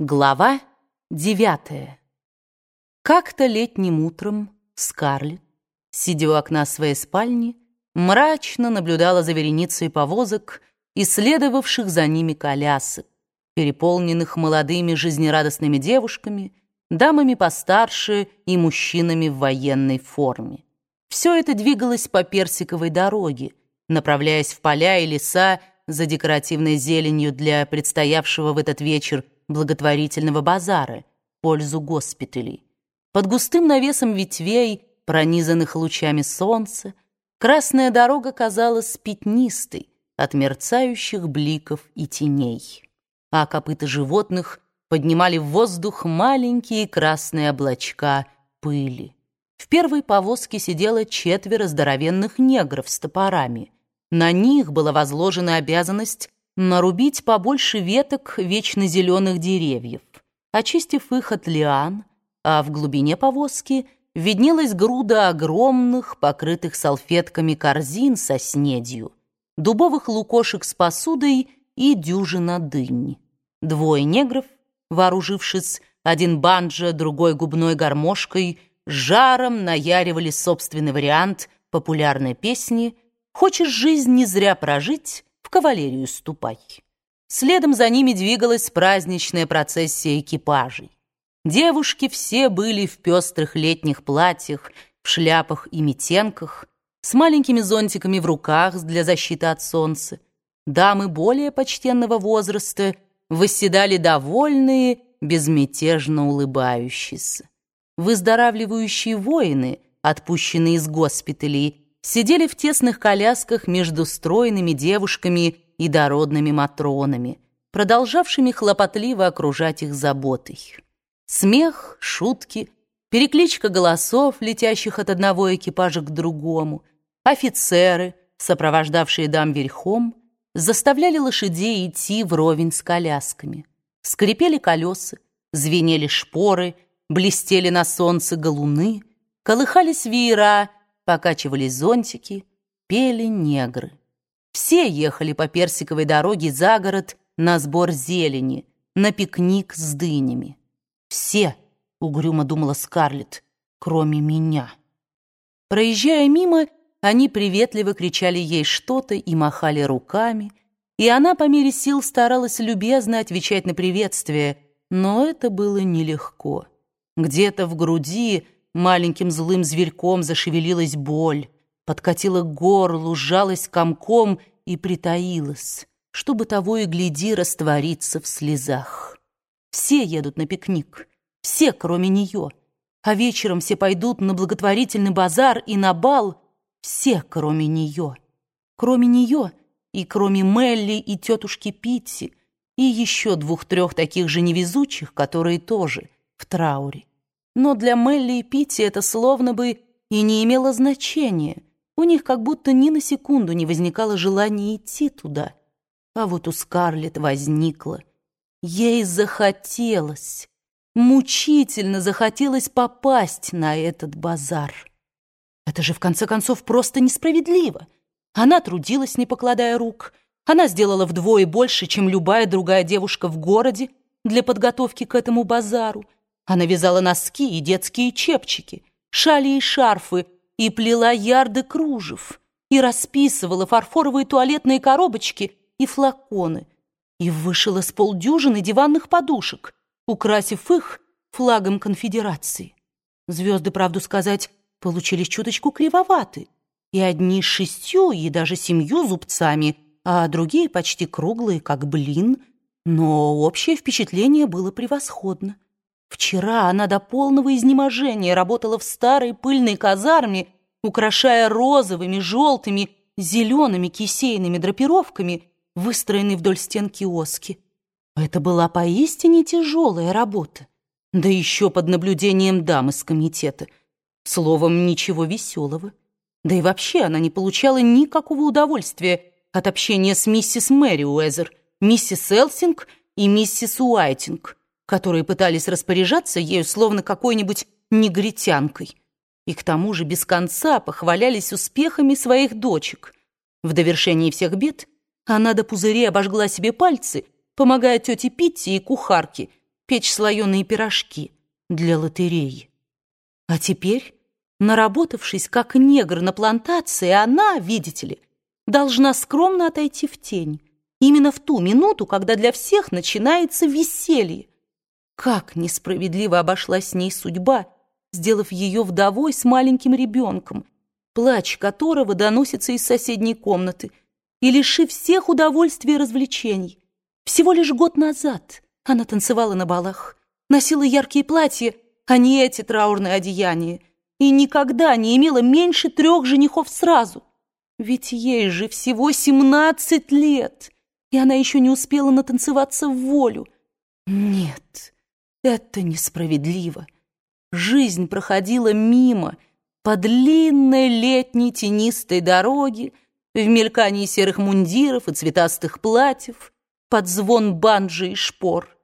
Глава девятая. Как-то летним утром Скарлетт, сидя у окна своей спальни, мрачно наблюдала за вереницей повозок и следовавших за ними колясок, переполненных молодыми жизнерадостными девушками, дамами постарше и мужчинами в военной форме. Все это двигалось по Персиковой дороге, направляясь в поля и леса за декоративной зеленью для предстоявшего в этот вечер благотворительного базара в пользу госпиталей. Под густым навесом ветвей, пронизанных лучами солнца, красная дорога казалась пятнистой от мерцающих бликов и теней, а копыта животных поднимали в воздух маленькие красные облачка пыли. В первой повозке сидело четверо здоровенных негров с топорами. На них была возложена обязанность нарубить побольше веток вечно зеленых деревьев, очистив их от лиан, а в глубине повозки виднелась груда огромных, покрытых салфетками корзин со снедью, дубовых лукошек с посудой и дюжина дынь. Двое негров, вооружившись, один банджо, другой губной гармошкой, жаром наяривали собственный вариант популярной песни «Хочешь жизнь не зря прожить?» Кавалерию ступай. Следом за ними двигалась праздничная процессия экипажей. Девушки все были в пестрых летних платьях, в шляпах и метенках, с маленькими зонтиками в руках для защиты от солнца. Дамы более почтенного возраста восседали довольные, безмятежно улыбающиеся. Выздоравливающие воины, отпущенные из госпиталей, сидели в тесных колясках между стройными девушками и дородными матронами, продолжавшими хлопотливо окружать их заботой. Смех, шутки, перекличка голосов, летящих от одного экипажа к другому, офицеры, сопровождавшие дам верхом, заставляли лошадей идти вровень с колясками. Скрипели колеса, звенели шпоры, блестели на солнце галуны, колыхались веера, покачивались зонтики, пели негры. Все ехали по персиковой дороге за город на сбор зелени, на пикник с дынями. Все, угрюмо думала Скарлетт, кроме меня. Проезжая мимо, они приветливо кричали ей что-то и махали руками, и она по мере сил старалась любезно отвечать на приветствие, но это было нелегко. Где-то в груди Маленьким злым зверьком зашевелилась боль, подкатила к горлу, сжалась комком и притаилась, чтобы того и гляди раствориться в слезах. Все едут на пикник, все, кроме нее, а вечером все пойдут на благотворительный базар и на бал, все, кроме нее. Кроме нее и кроме Мелли и тетушки Питти, и еще двух-трех таких же невезучих, которые тоже в трауре. Но для Мелли и Питти это словно бы и не имело значения. У них как будто ни на секунду не возникало желания идти туда. А вот у Скарлетт возникло. Ей захотелось, мучительно захотелось попасть на этот базар. Это же, в конце концов, просто несправедливо. Она трудилась, не покладая рук. Она сделала вдвое больше, чем любая другая девушка в городе для подготовки к этому базару. Она вязала носки и детские чепчики, шали и шарфы, и плела ярды кружев, и расписывала фарфоровые туалетные коробочки и флаконы, и вышила с полдюжины диванных подушек, украсив их флагом конфедерации. Звезды, правду сказать, получились чуточку кривоваты, и одни с шестью и даже семью зубцами, а другие почти круглые, как блин, но общее впечатление было превосходно. Вчера она до полного изнеможения работала в старой пыльной казарме, украшая розовыми, желтыми, зелеными кисейными драпировками, выстроенные вдоль стен киоски. Это была поистине тяжелая работа, да еще под наблюдением дам из комитета. Словом, ничего веселого. Да и вообще она не получала никакого удовольствия от общения с миссис Мэри Уэзер, миссис Элсинг и миссис Уайтинг которые пытались распоряжаться ею словно какой-нибудь негритянкой. И к тому же без конца похвалялись успехами своих дочек. В довершении всех бед она до пузырей обожгла себе пальцы, помогая тете Питти и кухарке, печь слоеные пирожки для лотереи. А теперь, наработавшись как негр на плантации, она, видите ли, должна скромно отойти в тень, именно в ту минуту, когда для всех начинается веселье. Как несправедливо обошлась с ней судьба, сделав ее вдовой с маленьким ребенком, плач которого доносится из соседней комнаты, и лишив всех удовольствий и развлечений. Всего лишь год назад она танцевала на балах, носила яркие платья, а не эти траурные одеяния, и никогда не имела меньше трех женихов сразу. Ведь ей же всего семнадцать лет, и она еще не успела натанцеваться в волю. Нет, это несправедливо. Жизнь проходила мимо, по длинной летней тенистой дороге, в мелькании серых мундиров и цветастых платьев, под звон банджи и шпор.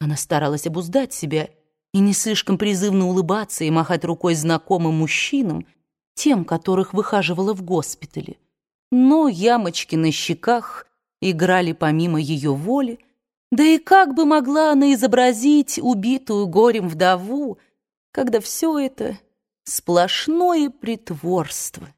Она старалась обуздать себя и не слишком призывно улыбаться и махать рукой знакомым мужчинам, тем, которых выхаживала в госпитале. Но ямочки на щеках играли помимо ее воли, да и как бы могла она изобразить убитую горем вдову, когда все это сплошное притворство.